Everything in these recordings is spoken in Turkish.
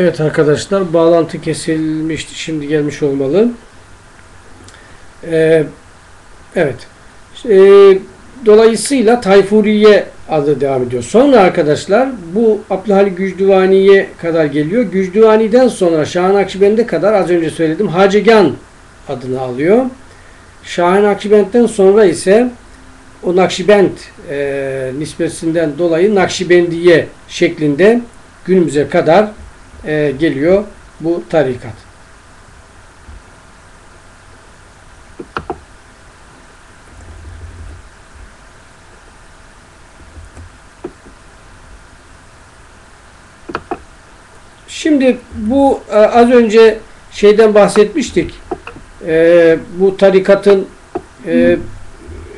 Evet arkadaşlar bağlantı kesilmişti. Şimdi gelmiş olmalı. Ee, evet. Ee, dolayısıyla Tayfuriye adı devam ediyor. Sonra arkadaşlar bu Abdülhalik Gücdüvani'ye kadar geliyor. Gücdüvani'den sonra Şahan Akşibend'e kadar az önce söyledim Hacıgan adını alıyor. Şahan Akşibend'den sonra ise o Nakşibend e, nispesinden dolayı Nakşibendiye şeklinde günümüze kadar e, geliyor bu tarikat. Şimdi bu e, az önce şeyden bahsetmiştik. E, bu tarikatın e,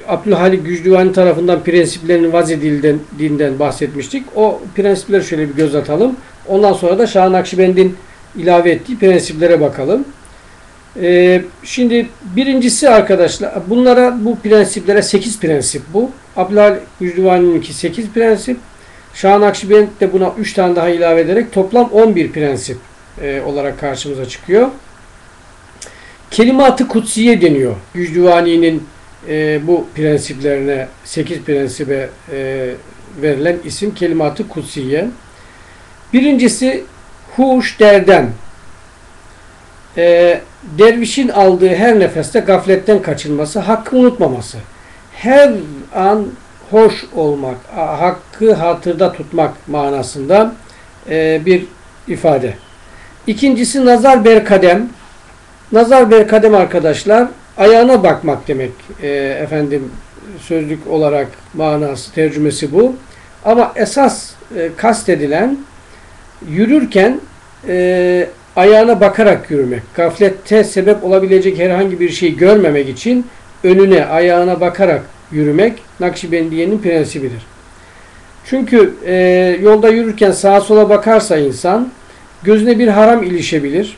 Abdülhalik Gücdüvani tarafından prensiplerinin vazedildiğinden bahsetmiştik. O prensipleri şöyle bir göz atalım. Ondan sonra da Şah Nakşibend'in ilave ettiği prensiplere bakalım. Ee, şimdi birincisi arkadaşlar bunlara bu prensiplere 8 prensip bu. Abdülhalik Gücdüvani'ninki 8 prensip. Şah Nakşibend de buna 3 tane daha ilave ederek toplam 11 prensip e, olarak karşımıza çıkıyor. Kelimat-ı Kutsiye deniyor. Gücdüvani'nin e, bu prensiplerine 8 prensibe e, verilen isim Kelimat-ı Kutsiye. Birincisi huş derden. E, dervişin aldığı her nefeste gafletten kaçınması, hakkı unutmaması. Her an hoş olmak, hakkı hatırda tutmak manasında e, bir ifade. İkincisi nazar berkadem. Nazar berkadem arkadaşlar ayağına bakmak demek. E, efendim sözlük olarak manası, tercümesi bu. Ama esas e, kastedilen yürürken e, ayağına bakarak yürümek. Gaflette sebep olabilecek herhangi bir şey görmemek için önüne, ayağına bakarak yürümek Nakşibendiye'nin prensibidir. Çünkü e, yolda yürürken sağa sola bakarsa insan gözüne bir haram ilişebilir.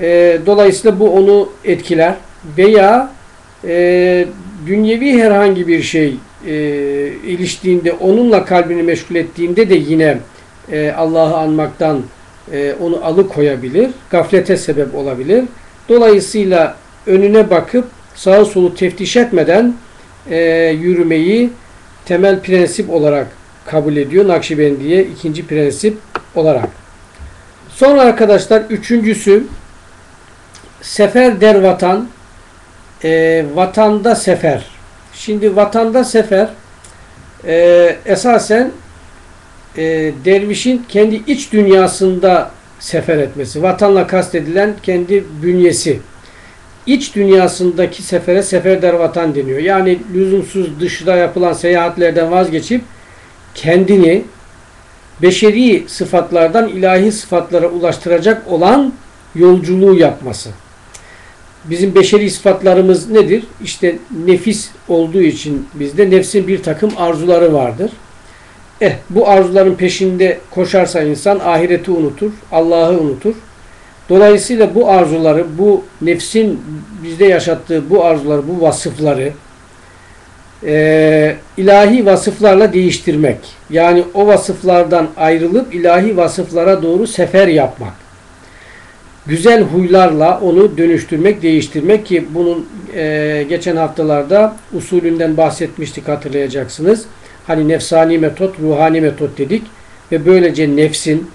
E, dolayısıyla bu onu etkiler. Veya e, dünyevi herhangi bir şey e, iliştiğinde, onunla kalbini meşgul ettiğinde de yine e, Allah'ı anmaktan e, onu alıkoyabilir. Gaflete sebep olabilir. Dolayısıyla önüne bakıp sağa solu teftiş etmeden e, yürümeyi temel prensip olarak kabul ediyor Nakşibendiye ikinci prensip olarak. Sonra arkadaşlar üçüncüsü sefer der vatan e, vatanda sefer. Şimdi vatanda sefer e, esasen e, dervişin kendi iç dünyasında sefer etmesi. Vatanla kastedilen kendi bünyesi. İç dünyasındaki sefere sefer der vatan deniyor. Yani lüzumsuz dışta yapılan seyahatlerden vazgeçip kendini beşeri sıfatlardan ilahi sıfatlara ulaştıracak olan yolculuğu yapması. Bizim beşeri sıfatlarımız nedir? İşte nefis olduğu için bizde nefsin bir takım arzuları vardır. Eh bu arzuların peşinde koşarsa insan ahireti unutur, Allah'ı unutur. Dolayısıyla bu arzuları, bu nefsin bizde yaşattığı bu arzuları, bu vasıfları e, ilahi vasıflarla değiştirmek. Yani o vasıflardan ayrılıp ilahi vasıflara doğru sefer yapmak. Güzel huylarla onu dönüştürmek, değiştirmek ki bunun e, geçen haftalarda usulünden bahsetmiştik hatırlayacaksınız. Hani nefsani metot, ruhani metot dedik ve böylece nefsin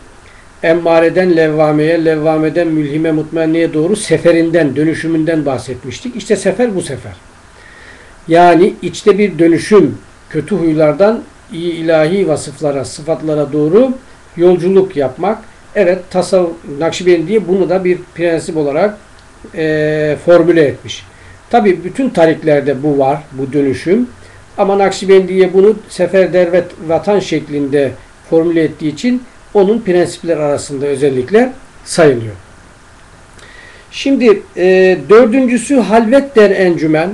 emmareden levvameye, levvameden mülhime, mutmainliğe doğru seferinden, dönüşümünden bahsetmiştik. İşte sefer bu sefer. Yani içte bir dönüşüm, kötü huylardan iyi ilahi vasıflara, sıfatlara doğru yolculuk yapmak. Evet, tasavvuf, Nakşibendi bunu da bir prensip olarak e, formüle etmiş. Tabi bütün tariklerde bu var, bu dönüşüm. Ama Nakşibendiye bunu sefer dervet vatan şeklinde formüle ettiği için onun prensipler arasında özellikle sayılıyor. Şimdi e, dördüncüsü halvet der encümen.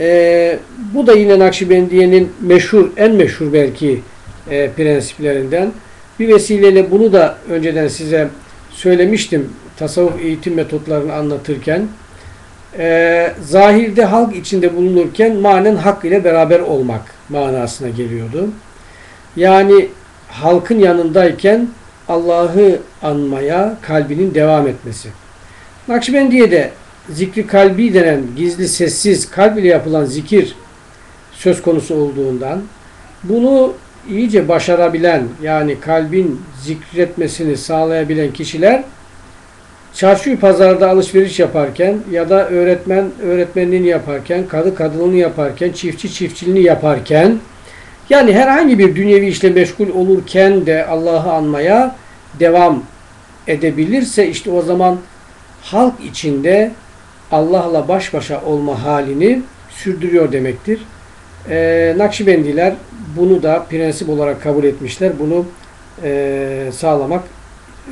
E, bu da yine Nakşibendiye'nin meşhur, en meşhur belki e, prensiplerinden. Bir vesileyle bunu da önceden size söylemiştim tasavvuf eğitim metotlarını anlatırken. E, zahirde halk içinde bulunurken manen hak ile beraber olmak manasına geliyordu. Yani halkın yanındayken Allah'ı anmaya kalbinin devam etmesi. Nakşibendiye'de zikri kalbi denen gizli sessiz kalb ile yapılan zikir söz konusu olduğundan bunu iyice başarabilen yani kalbin zikretmesini sağlayabilen kişiler çarşı pazarda alışveriş yaparken ya da öğretmen öğretmenliğini yaparken, kadı kadınlığını yaparken, çiftçi çiftçiliğini yaparken yani herhangi bir dünyevi işle meşgul olurken de Allah'ı anmaya devam edebilirse işte o zaman halk içinde Allah'la baş başa olma halini sürdürüyor demektir. Ee, Nakşibendiler bunu da prensip olarak kabul etmişler. Bunu e, sağlamak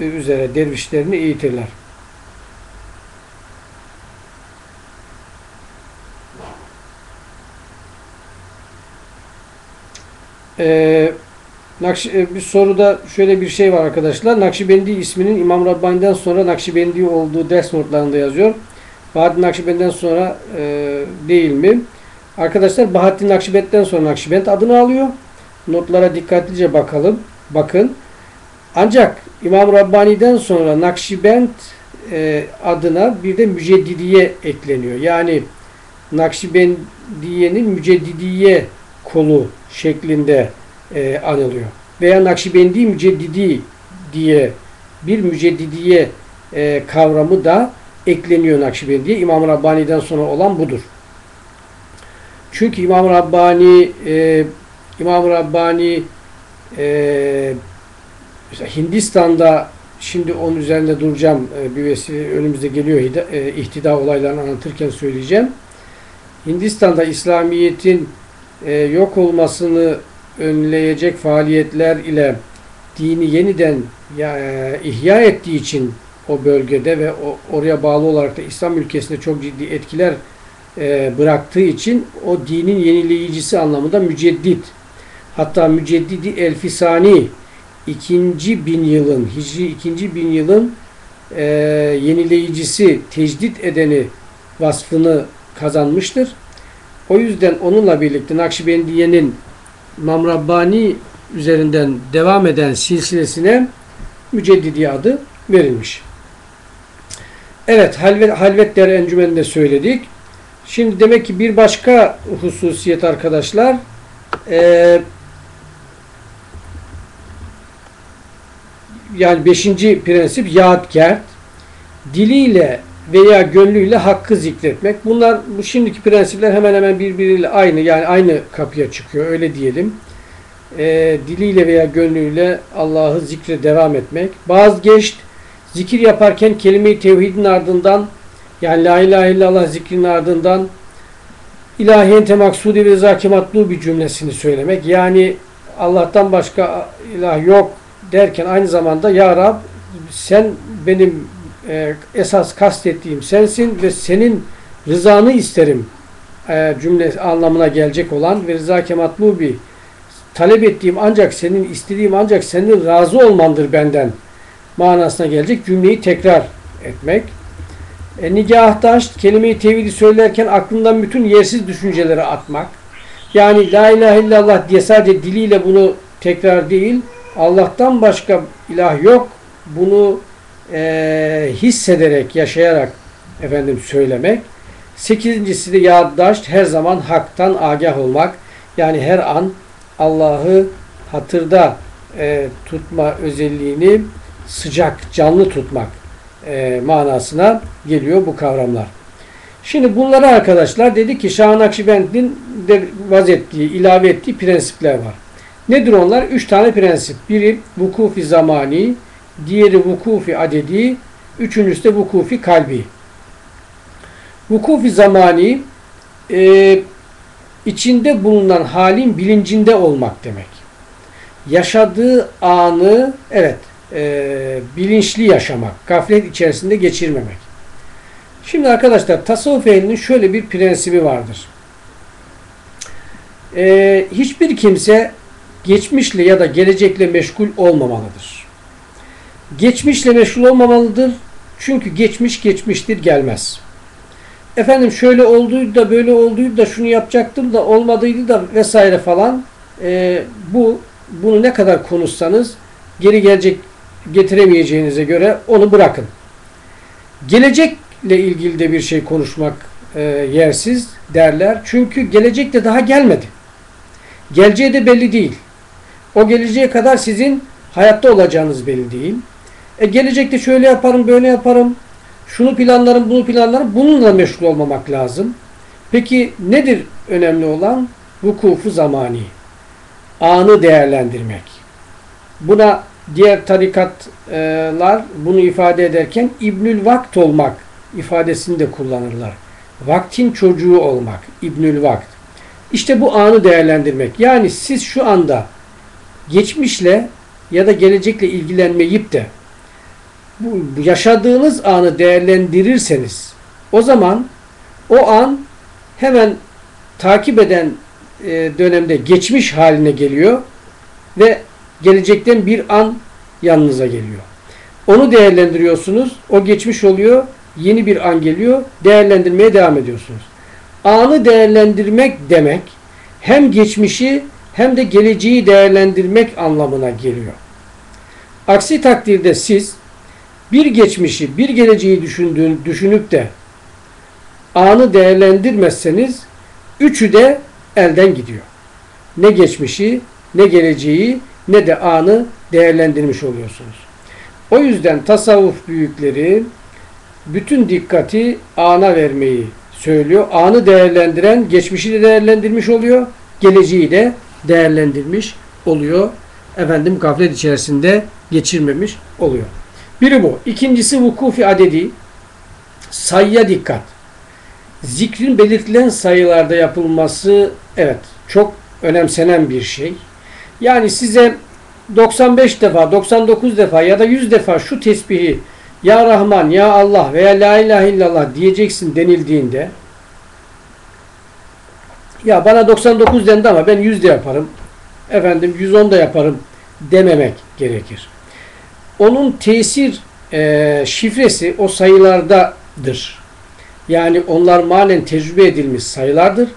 üzere dervişlerini eğitirler. Ee, e, bir soruda şöyle bir şey var arkadaşlar. Nakşibendi isminin İmam Rabbani'den sonra Nakşibendi olduğu ders notlarında yazıyor. Bahattin Nakşibend'den sonra e, değil mi? Arkadaşlar Bahattin Nakşibend'den sonra Nakşibend adını alıyor. Notlara dikkatlice bakalım. Bakın. Ancak İmam Rabbani'den sonra Nakşibend e, adına bir de Müceddidiye ekleniyor. Yani Nakşibendiye'nin Müceddidiye kolu şeklinde e, anılıyor. Veya Nakşibendi Müceddidi diye bir müceddidiye e, kavramı da ekleniyor Nakşibendiye. İmam Rabbani'den sonra olan budur. Çünkü İmam Rabbani e, İmam Rabbani e, Hindistan'da şimdi onun üzerinde duracağım e, bir vesile önümüzde geliyor e, ihtida olaylarını anlatırken söyleyeceğim. Hindistan'da İslamiyet'in e, yok olmasını önleyecek faaliyetler ile dini yeniden ya, e, ihya ettiği için o bölgede ve o, oraya bağlı olarak da İslam ülkesinde çok ciddi etkiler e, bıraktığı için o dinin yenileyicisi anlamında müceddit. Hatta müceddidi elfisani ikinci bin yılın, hicri ikinci bin yılın e, yenileyicisi, tecdit edeni vasfını kazanmıştır. O yüzden onunla birlikte Nakşibendiye'nin Mamrabbani üzerinden devam eden silsilesine Müceddidi adı verilmiş. Evet, halvet, halvet der encümeninde söyledik. Şimdi demek ki bir başka hususiyet arkadaşlar, e, yani beşinci prensip yaatkert, diliyle veya gönlüyle hakkı zikretmek. Bunlar bu şimdiki prensipler hemen hemen birbiriyle aynı yani aynı kapıya çıkıyor öyle diyelim. E, diliyle veya gönlüyle Allah'ı zikre devam etmek. Bazı geç zikir yaparken kelime-i tevhidin ardından yani la ilahe illallah zikrinin ardından ilahiyente maksudi ve zaki matlu bir cümlesini söylemek. Yani Allah'tan başka ilah yok derken aynı zamanda Ya Rab sen benim e, esas kastettiğim sensin ve senin rızanı isterim e, cümle anlamına gelecek olan ve rıza kematlu bir talep ettiğim ancak senin istediğim ancak senin razı olmandır benden manasına gelecek cümleyi tekrar etmek. E, nigahtaş kelimeyi tevhidi söylerken aklından bütün yersiz düşünceleri atmak. Yani la ilahe illallah diye sadece diliyle bunu tekrar değil Allah'tan başka ilah yok. Bunu e, hissederek, yaşayarak efendim söylemek. Sekizincisi de yaddaşt, her zaman haktan agah olmak. Yani her an Allah'ı hatırda e, tutma özelliğini sıcak, canlı tutmak e, manasına geliyor bu kavramlar. Şimdi bunlara arkadaşlar dedi ki Şah Nakşibend'in de vaz ettiği, ilave ettiği prensipler var. Nedir onlar? Üç tane prensip. Biri vukufi zamani, diğeri vukufi adedi, üçüncüsü de vukufi kalbi. Vukufi zamani e, içinde bulunan halin bilincinde olmak demek. Yaşadığı anı evet e, bilinçli yaşamak, gaflet içerisinde geçirmemek. Şimdi arkadaşlar tasavvuf ehlinin şöyle bir prensibi vardır. E, hiçbir kimse geçmişle ya da gelecekle meşgul olmamalıdır. Geçmişle meşgul olmamalıdır. Çünkü geçmiş geçmiştir gelmez. Efendim şöyle olduydu da böyle olduydu da şunu yapacaktım da olmadıydı da vesaire falan. E, bu bunu ne kadar konuşsanız geri gelecek getiremeyeceğinize göre onu bırakın. Gelecekle ilgili de bir şey konuşmak e, yersiz derler. Çünkü gelecek de daha gelmedi. Geleceği de belli değil. O geleceğe kadar sizin hayatta olacağınız belli değil. E gelecekte şöyle yaparım, böyle yaparım. Şunu planlarım, bunu planlarım. Bununla meşgul olmamak lazım. Peki nedir önemli olan? Vukufu zamani. Anı değerlendirmek. Buna diğer tarikatlar bunu ifade ederken İbnül Vakt olmak ifadesini de kullanırlar. Vaktin çocuğu olmak. İbnül Vakt. İşte bu anı değerlendirmek. Yani siz şu anda geçmişle ya da gelecekle ilgilenmeyip de bu yaşadığınız anı değerlendirirseniz o zaman o an hemen takip eden e, dönemde geçmiş haline geliyor ve gelecekten bir an yanınıza geliyor. Onu değerlendiriyorsunuz. O geçmiş oluyor. Yeni bir an geliyor. Değerlendirmeye devam ediyorsunuz. Anı değerlendirmek demek hem geçmişi hem de geleceği değerlendirmek anlamına geliyor. Aksi takdirde siz bir geçmişi, bir geleceği düşündüğün, düşünüp de anı değerlendirmezseniz üçü de elden gidiyor. Ne geçmişi, ne geleceği, ne de anı değerlendirmiş oluyorsunuz. O yüzden tasavvuf büyükleri bütün dikkati ana vermeyi söylüyor. Anı değerlendiren geçmişi de değerlendirmiş oluyor. Geleceği de değerlendirmiş oluyor. Efendim gaflet içerisinde geçirmemiş oluyor. Biri bu. İkincisi vukufi adedi. Sayıya dikkat. Zikrin belirtilen sayılarda yapılması evet çok önemsenen bir şey. Yani size 95 defa, 99 defa ya da 100 defa şu tesbihi Ya Rahman, Ya Allah veya La İlahe illallah diyeceksin denildiğinde ya bana 99 dendi ama ben 100 de yaparım. Efendim 110 da yaparım dememek gerekir. Onun tesir e, şifresi o sayılardadır. Yani onlar malen tecrübe edilmiş sayılardır.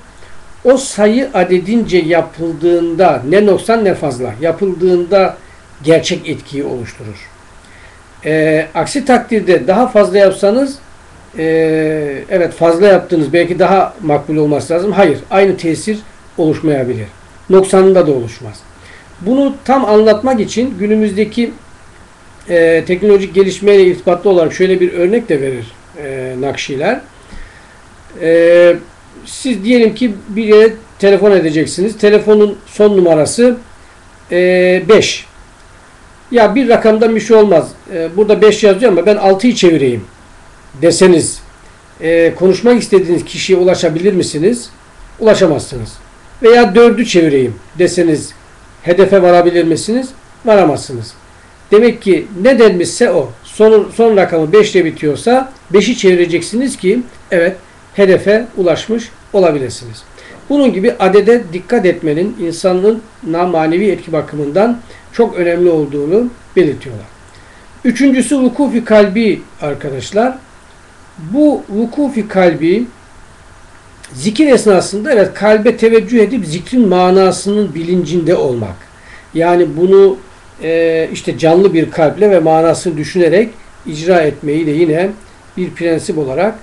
O sayı adedince yapıldığında ne noksan ne fazla yapıldığında gerçek etkiyi oluşturur. E, aksi takdirde daha fazla yapsanız e, evet fazla yaptınız belki daha makbul olması lazım. Hayır aynı tesir oluşmayabilir. Noksanında da oluşmaz. Bunu tam anlatmak için günümüzdeki e, teknolojik gelişmeyle irtibatlı olarak şöyle bir örnek de verir e, Nakşiler. E, siz diyelim ki bir yere telefon edeceksiniz. Telefonun son numarası 5. E, ya bir rakamdan bir şey olmaz. E, burada 5 yazıyor ama ben 6'yı çevireyim deseniz e, konuşmak istediğiniz kişiye ulaşabilir misiniz? Ulaşamazsınız. Veya 4'ü çevireyim deseniz hedefe varabilir misiniz? Varamazsınız. Demek ki ne denmişse o. Son, son rakamı 5 ile bitiyorsa 5'i çevireceksiniz ki evet hedefe ulaşmış olabilirsiniz. Bunun gibi adede dikkat etmenin insanlığın manevi etki bakımından çok önemli olduğunu belirtiyorlar. Üçüncüsü vukufi kalbi arkadaşlar. Bu vukufi kalbi zikir esnasında evet kalbe teveccüh edip zikrin manasının bilincinde olmak. Yani bunu e, işte canlı bir kalple ve manasını düşünerek icra etmeyi de yine bir prensip olarak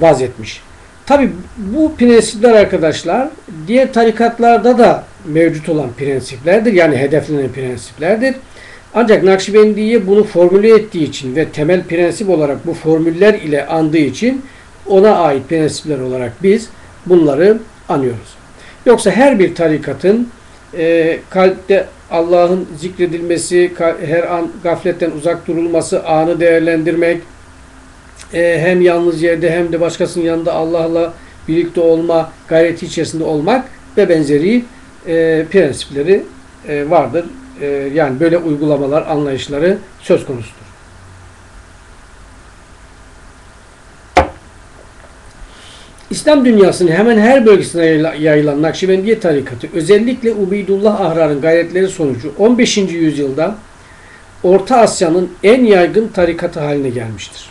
vaz etmiş. Tabi bu prensipler arkadaşlar diğer tarikatlarda da mevcut olan prensiplerdir. Yani hedeflenen prensiplerdir. Ancak Nakşibendiye bunu formüle ettiği için ve temel prensip olarak bu formüller ile andığı için ona ait prensipler olarak biz bunları anıyoruz. Yoksa her bir tarikatın e, kalpte Allah'ın zikredilmesi, her an gafletten uzak durulması, anı değerlendirmek, e, hem yalnız yerde hem de başkasının yanında Allah'la birlikte olma gayreti içerisinde olmak ve benzeri e, prensipleri e, vardır. Yani böyle uygulamalar, anlayışları söz konusudur. İslam dünyasının hemen her bölgesine yayılan Nakşibendiye tarikatı özellikle Ubeydullah Ahrar'ın gayretleri sonucu 15. yüzyılda Orta Asya'nın en yaygın tarikatı haline gelmiştir.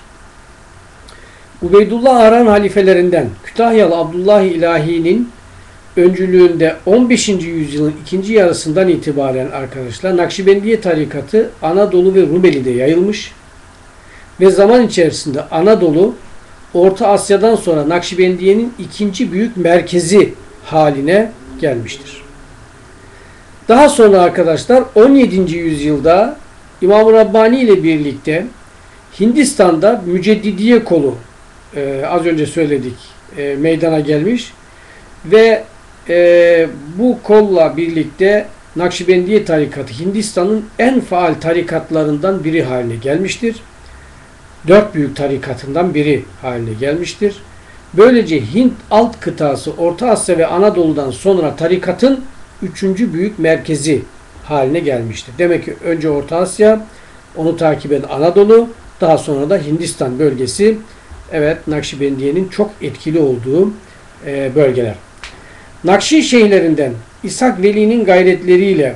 Ubeydullah Ahrar halifelerinden Kütahyalı Abdullah İlahi'nin öncülüğünde 15. yüzyılın ikinci yarısından itibaren arkadaşlar Nakşibendiye tarikatı Anadolu ve Rumeli'de yayılmış ve zaman içerisinde Anadolu Orta Asya'dan sonra Nakşibendiye'nin ikinci büyük merkezi haline gelmiştir. Daha sonra arkadaşlar 17. yüzyılda İmam Rabbani ile birlikte Hindistan'da Müceddidiye kolu e, az önce söyledik e, meydana gelmiş ve e, bu kolla birlikte Nakşibendiye tarikatı Hindistan'ın en faal tarikatlarından biri haline gelmiştir. Dört büyük tarikatından biri haline gelmiştir. Böylece Hint alt kıtası Orta Asya ve Anadolu'dan sonra tarikatın üçüncü büyük merkezi haline gelmiştir. Demek ki önce Orta Asya, onu takip eden Anadolu, daha sonra da Hindistan bölgesi evet Nakşibendiye'nin çok etkili olduğu e, bölgeler. Nakşi şeyhlerinden İshak Veli'nin gayretleriyle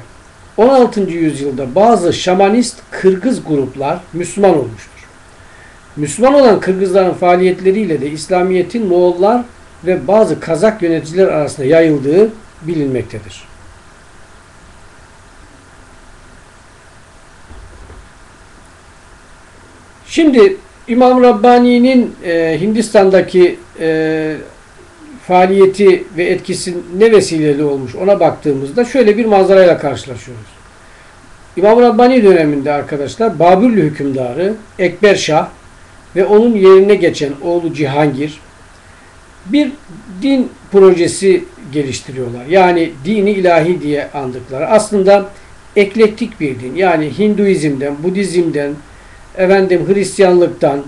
16. yüzyılda bazı şamanist Kırgız gruplar Müslüman olmuştur. Müslüman olan Kırgızların faaliyetleriyle de İslamiyet'in Moğollar ve bazı Kazak yöneticiler arasında yayıldığı bilinmektedir. Şimdi İmam Rabbani'nin e, Hindistan'daki e, faaliyeti ve etkisi ne vesileyle olmuş ona baktığımızda şöyle bir manzarayla karşılaşıyoruz. İmam Rabbani döneminde arkadaşlar Babürlü hükümdarı Ekber Şah ve onun yerine geçen oğlu Cihangir bir din projesi geliştiriyorlar. Yani dini ilahi diye andıkları. Aslında eklektik bir din. Yani Hinduizm'den, Budizm'den, efendim Hristiyanlıktan,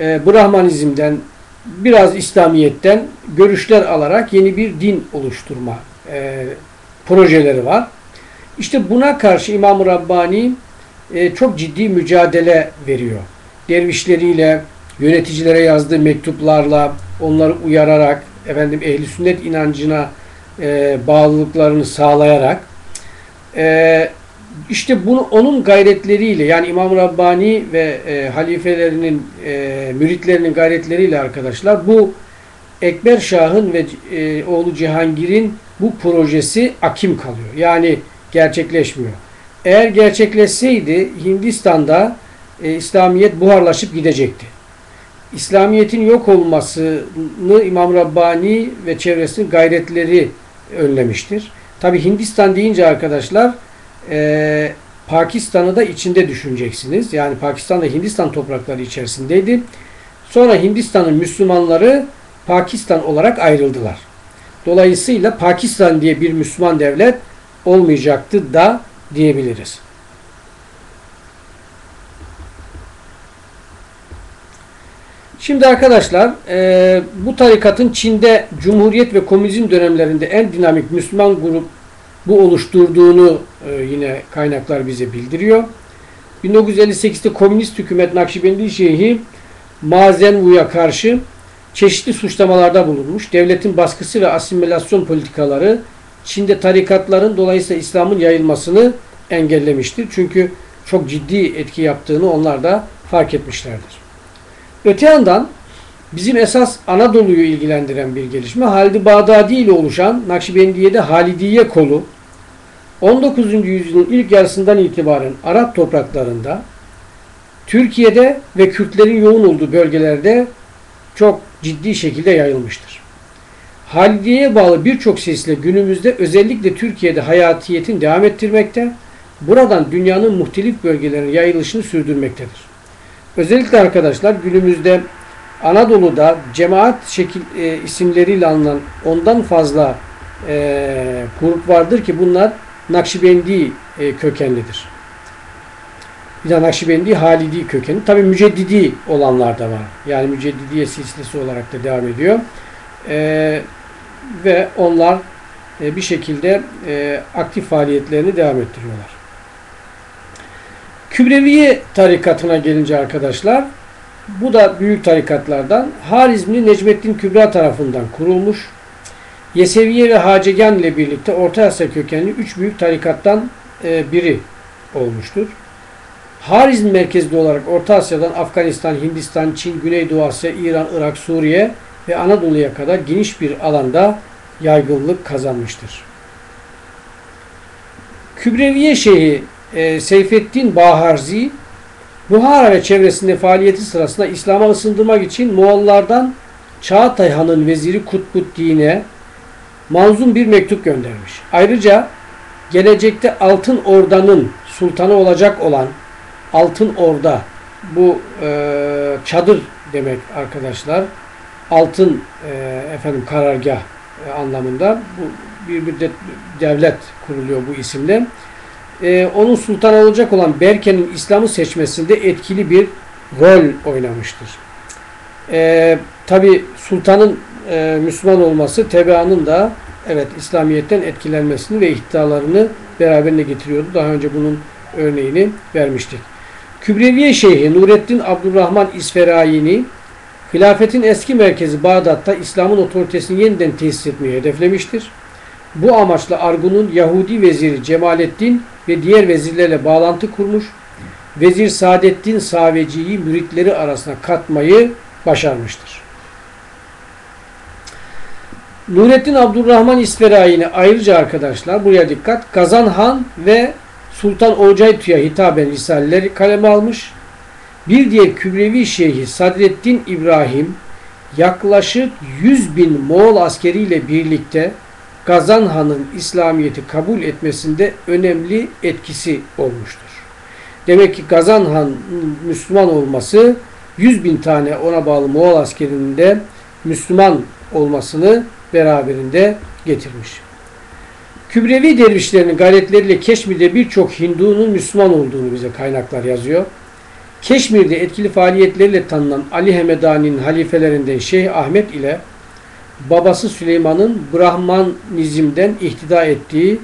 e, Brahmanizm'den, biraz İslamiyet'ten görüşler alarak yeni bir din oluşturma e, projeleri var. İşte buna karşı İmam-ı Rabbani e, çok ciddi mücadele veriyor. Dervişleriyle, yöneticilere yazdığı mektuplarla, onları uyararak, efendim ehli sünnet inancına e, bağlılıklarını sağlayarak e, işte bunu onun gayretleriyle yani İmam Rabbani ve e, halifelerinin e, müritlerinin gayretleriyle arkadaşlar bu Ekber Şah'ın ve e, oğlu Cihangir'in bu projesi akim kalıyor. Yani gerçekleşmiyor. Eğer gerçekleşseydi Hindistan'da e, İslamiyet buharlaşıp gidecekti. İslamiyet'in yok olmasını İmam Rabbani ve çevresinin gayretleri önlemiştir. Tabi Hindistan deyince arkadaşlar e, Pakistan'ı da içinde düşüneceksiniz. Yani Pakistan da Hindistan toprakları içerisindeydi. Sonra Hindistan'ın Müslümanları Pakistan olarak ayrıldılar. Dolayısıyla Pakistan diye bir Müslüman devlet olmayacaktı da diyebiliriz. Şimdi arkadaşlar e, bu tarikatın Çin'de Cumhuriyet ve Komünizm dönemlerinde en dinamik Müslüman grup bu oluşturduğunu e, yine kaynaklar bize bildiriyor. 1958'de komünist hükümet Nakşibendi Şeyhi Mazenvu'ya karşı çeşitli suçlamalarda bulunmuş. Devletin baskısı ve asimilasyon politikaları Çin'de tarikatların dolayısıyla İslam'ın yayılmasını engellemiştir. Çünkü çok ciddi etki yaptığını onlar da fark etmişlerdir. Öte yandan bizim esas Anadolu'yu ilgilendiren bir gelişme Halid-i Bağdadi ile oluşan Nakşibendiye'de Halidiye kolu 19. yüzyılın ilk yarısından itibaren Arap topraklarında Türkiye'de ve Kürtlerin yoğun olduğu bölgelerde çok ciddi şekilde yayılmıştır. Halidiye'ye bağlı birçok sesle günümüzde özellikle Türkiye'de hayatiyetin devam ettirmekte, buradan dünyanın muhtelif bölgelerine yayılışını sürdürmektedir. Özellikle arkadaşlar günümüzde Anadolu'da cemaat şekil e, isimleriyle anılan ondan fazla e, grup vardır ki bunlar Nakşibendi e, kökenlidir. Bir de Nakşibendi Halidi kökeni. Tabi müceddidi olanlar da var. Yani müceddidiye silsilesi olarak da devam ediyor. E, ve onlar e, bir şekilde e, aktif faaliyetlerini devam ettiriyorlar. Kübreviye tarikatına gelince arkadaşlar bu da büyük tarikatlardan Harizmli Necmettin Kübra tarafından kurulmuş. Yeseviye ve Hacegan ile birlikte Orta Asya kökenli üç büyük tarikattan e, biri olmuştur. Harizm merkezli olarak Orta Asya'dan Afganistan, Hindistan, Çin, Güneydoğu Asya, İran, Irak, Suriye ve Anadolu'ya kadar geniş bir alanda yaygınlık kazanmıştır. Kübreviye Şeyhi e, Seyfettin Baharzi Buhara ve çevresinde faaliyeti sırasında İslam'a ısındırmak için Moğollardan Çağatay Han'ın veziri Kutbuddin'e manzum bir mektup göndermiş. Ayrıca gelecekte Altın Orda'nın sultanı olacak olan Altın Orda bu e, çadır demek arkadaşlar. Altın e, efendim karargah e, anlamında bu bir, de, devlet kuruluyor bu isimle. E, onun sultan olacak olan Berke'nin İslam'ı seçmesinde etkili bir rol oynamıştır. E, Tabi sultanın e, Müslüman olması tebaanın da evet İslamiyet'ten etkilenmesini ve iddialarını beraberine getiriyordu. Daha önce bunun örneğini vermiştik. Kübreviye Şeyhi Nurettin Abdurrahman İsferayini hilafetin eski merkezi Bağdat'ta İslam'ın otoritesini yeniden tesis etmeyi hedeflemiştir. Bu amaçla Argun'un Yahudi veziri Cemalettin ve diğer vezirlerle bağlantı kurmuş, Vezir Saadettin Saveci'yi müritleri arasına katmayı başarmıştır. Nurettin Abdurrahman İsferayini ayrıca arkadaşlar buraya dikkat Kazan Han ve Sultan Olcaytu'ya hitaben risaleleri kaleme almış. Bir diğer Kübrevi Şeyhi Sadreddin İbrahim yaklaşık 100 bin Moğol askeriyle birlikte Gazan Han'ın İslamiyet'i kabul etmesinde önemli etkisi olmuştur. Demek ki Gazan Han Müslüman olması 100 bin tane ona bağlı Moğol askerinin de Müslüman olmasını beraberinde getirmiş. Kübrevi dervişlerinin gayretleriyle Keşmir'de birçok Hindu'nun Müslüman olduğunu bize kaynaklar yazıyor. Keşmir'de etkili faaliyetleriyle tanınan Ali Hemedani'nin halifelerinden Şeyh Ahmet ile babası Süleyman'ın Brahmanizm'den ihtida ettiği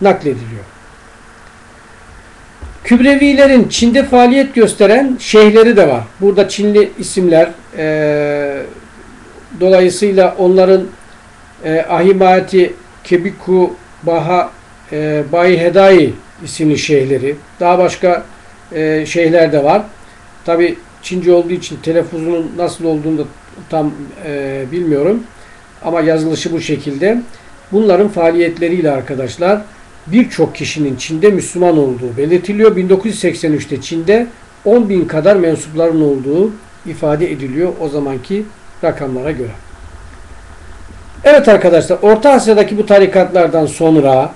naklediliyor. Kübrevilerin Çin'de faaliyet gösteren şeyhleri de var. Burada Çinli isimler e, dolayısıyla onların e, Ahimati Kebiku Baha e, Bayi Hedai isimli şeyhleri. Daha başka e, şeyhler de var. Tabi Çince olduğu için telaffuzunun nasıl olduğunu da tam e, bilmiyorum. Ama yazılışı bu şekilde. Bunların faaliyetleriyle arkadaşlar birçok kişinin Çin'de Müslüman olduğu belirtiliyor. 1983'te Çin'de 10 bin kadar mensupların olduğu ifade ediliyor o zamanki rakamlara göre. Evet arkadaşlar Orta Asya'daki bu tarikatlardan sonra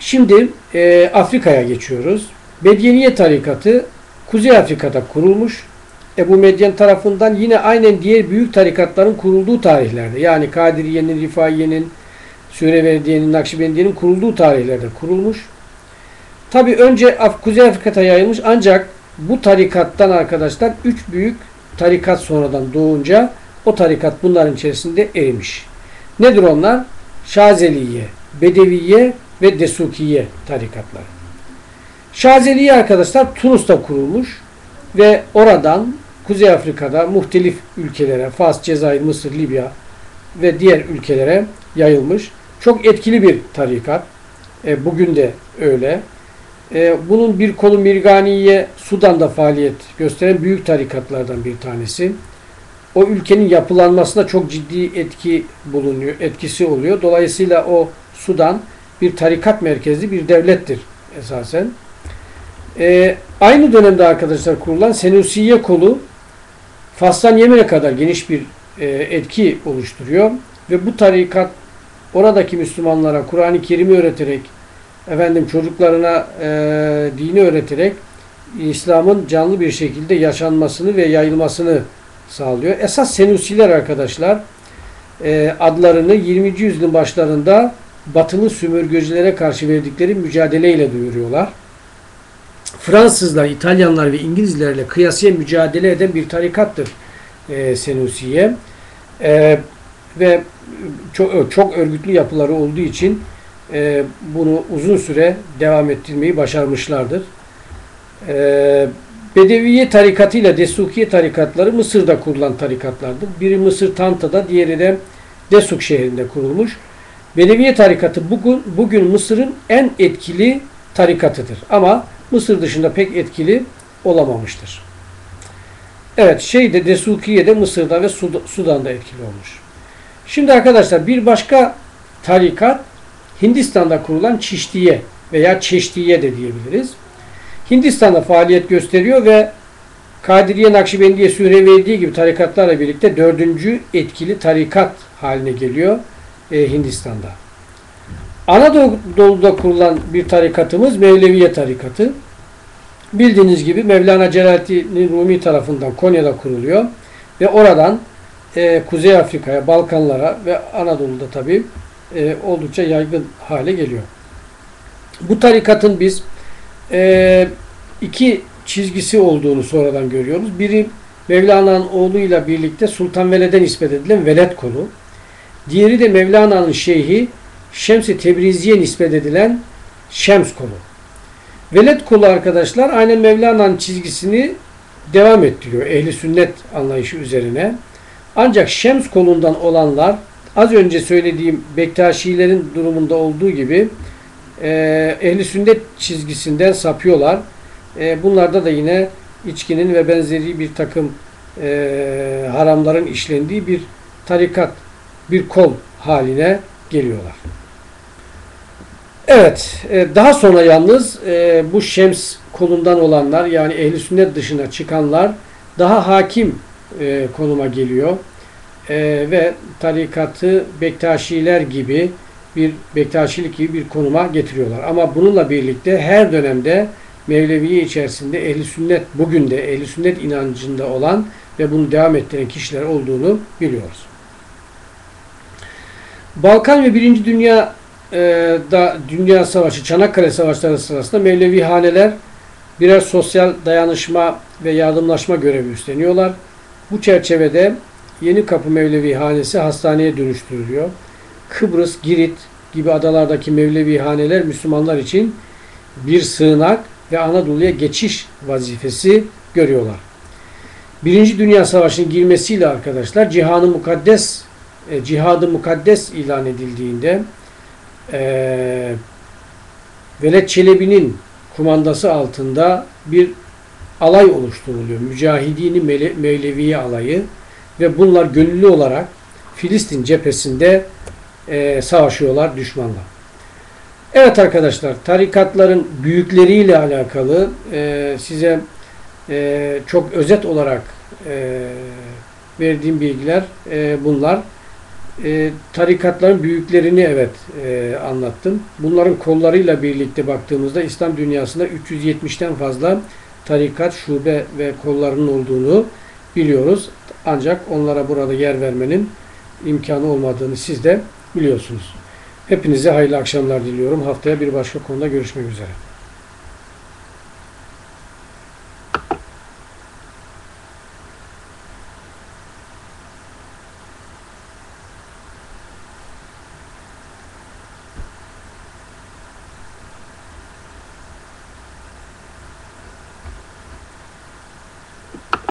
şimdi e, Afrika'ya geçiyoruz. Medyeniye tarikatı Kuzey Afrika'da kurulmuş. Ebu Medyen tarafından yine aynen diğer büyük tarikatların kurulduğu tarihlerde yani Kadiriye'nin, Rifaiye'nin, Süreverdiye'nin, Nakşibendiye'nin kurulduğu tarihlerde kurulmuş. Tabi önce Kuzey Afrika'da yayılmış ancak bu tarikattan arkadaşlar üç büyük tarikat sonradan doğunca o tarikat bunların içerisinde erimiş. Nedir onlar? Şazeliye, Bedeviye ve Desukiye tarikatları. Şazeliye arkadaşlar Tunus'ta kurulmuş ve oradan Kuzey Afrika'da muhtelif ülkelere, Fas, Cezayir, Mısır, Libya ve diğer ülkelere yayılmış. Çok etkili bir tarikat. E, bugün de öyle. E, bunun bir kolu Mirganiye Sudan'da faaliyet gösteren büyük tarikatlardan bir tanesi. O ülkenin yapılanmasına çok ciddi etki bulunuyor, etkisi oluyor. Dolayısıyla o Sudan bir tarikat merkezli bir devlettir esasen. E, aynı dönemde arkadaşlar kurulan Senusiye kolu Fas'tan Yemen'e kadar geniş bir e, etki oluşturuyor. Ve bu tarikat oradaki Müslümanlara Kur'an-ı Kerim'i öğreterek efendim çocuklarına e, dini öğreterek İslam'ın canlı bir şekilde yaşanmasını ve yayılmasını sağlıyor. Esas Senusiler arkadaşlar e, adlarını 20. yüzyılın başlarında batılı sömürgecilere karşı verdikleri mücadeleyle duyuruyorlar. Fransızlar, İtalyanlar ve İngilizlerle kıyasıya mücadele eden bir tarikattır e, Senusiye. E, ve çok, çok örgütlü yapıları olduğu için e, bunu uzun süre devam ettirmeyi başarmışlardır. E, Bedeviye tarikatı ile Desukiye tarikatları Mısır'da kurulan tarikatlardır. Biri Mısır Tanta'da, diğeri de Desuk şehrinde kurulmuş. Bedeviye tarikatı bugün, bugün Mısır'ın en etkili tarikatıdır. Ama Mısır dışında pek etkili olamamıştır. Evet, şeyde Desukiye'de Mısır'da ve Sudan'da etkili olmuş. Şimdi arkadaşlar bir başka tarikat Hindistan'da kurulan Çiştiye veya Çeştiye de diyebiliriz. Hindistan'da faaliyet gösteriyor ve Kadiriye, Nakşibendiye, Sühreverdiye gibi tarikatlarla birlikte dördüncü etkili tarikat haline geliyor e, Hindistan'da. Anadolu'da kurulan bir tarikatımız Mevleviye tarikatı. Bildiğiniz gibi Mevlana Celaleddin Rumi tarafından Konya'da kuruluyor ve oradan e, Kuzey Afrika'ya, Balkanlara ve Anadolu'da tabi e, oldukça yaygın hale geliyor. Bu tarikatın biz e, iki çizgisi olduğunu sonradan görüyoruz. Biri Mevlana'nın oğluyla birlikte Sultan Veled'e nispet edilen Veled kolu. Diğeri de Mevlana'nın şeyhi Şems-i Tebrizi'ye nispet edilen Şems kolu. Veled kolu arkadaşlar aynen Mevlana'nın çizgisini devam ettiriyor. Ehli sünnet anlayışı üzerine. Ancak Şems kolundan olanlar az önce söylediğim Bektaşilerin durumunda olduğu gibi e, ehli sünnet çizgisinden sapıyorlar. E, bunlarda da yine içkinin ve benzeri bir takım e, haramların işlendiği bir tarikat, bir kol haline geliyorlar. Evet, e, daha sonra yalnız e, bu Şems kolundan olanlar yani ehli sünnet dışına çıkanlar daha hakim e, konuma geliyor. Ve tarikatı Bektaşiler gibi bir Bektaşilik gibi bir konuma getiriyorlar. Ama bununla birlikte her dönemde Mevleviye içerisinde ehli sünnet bugün de ehli sünnet inancında olan ve bunu devam ettiren kişiler olduğunu biliyoruz. Balkan ve Birinci Dünya e, da Dünya Savaşı, Çanakkale Savaşları sırasında Mevlevi haneler birer sosyal dayanışma ve yardımlaşma görevi üstleniyorlar. Bu çerçevede Yeni Kapı Mevlevi Hanesi hastaneye dönüştürülüyor. Kıbrıs, Girit gibi adalardaki Mevlevi haneler Müslümanlar için bir sığınak ve Anadolu'ya geçiş vazifesi görüyorlar. Birinci Dünya Savaşı'nın girmesiyle arkadaşlar cihanı mukaddes e, cihadı mukaddes ilan edildiğinde e, Veled Çelebi'nin kumandası altında bir alay oluşturuluyor. Mücahidini Mevleviye alayı ve bunlar gönüllü olarak Filistin cephesinde e, savaşıyorlar düşmanla. Evet arkadaşlar tarikatların büyükleriyle alakalı e, size e, çok özet olarak e, verdiğim bilgiler e, bunlar. E, tarikatların büyüklerini evet e, anlattım. Bunların kollarıyla birlikte baktığımızda İslam dünyasında 370'ten fazla tarikat, şube ve kollarının olduğunu biliyoruz. Ancak onlara burada yer vermenin imkanı olmadığını siz de biliyorsunuz. Hepinize hayırlı akşamlar diliyorum. Haftaya bir başka konuda görüşmek üzere.